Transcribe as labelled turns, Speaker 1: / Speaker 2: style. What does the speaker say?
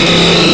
Speaker 1: Bye.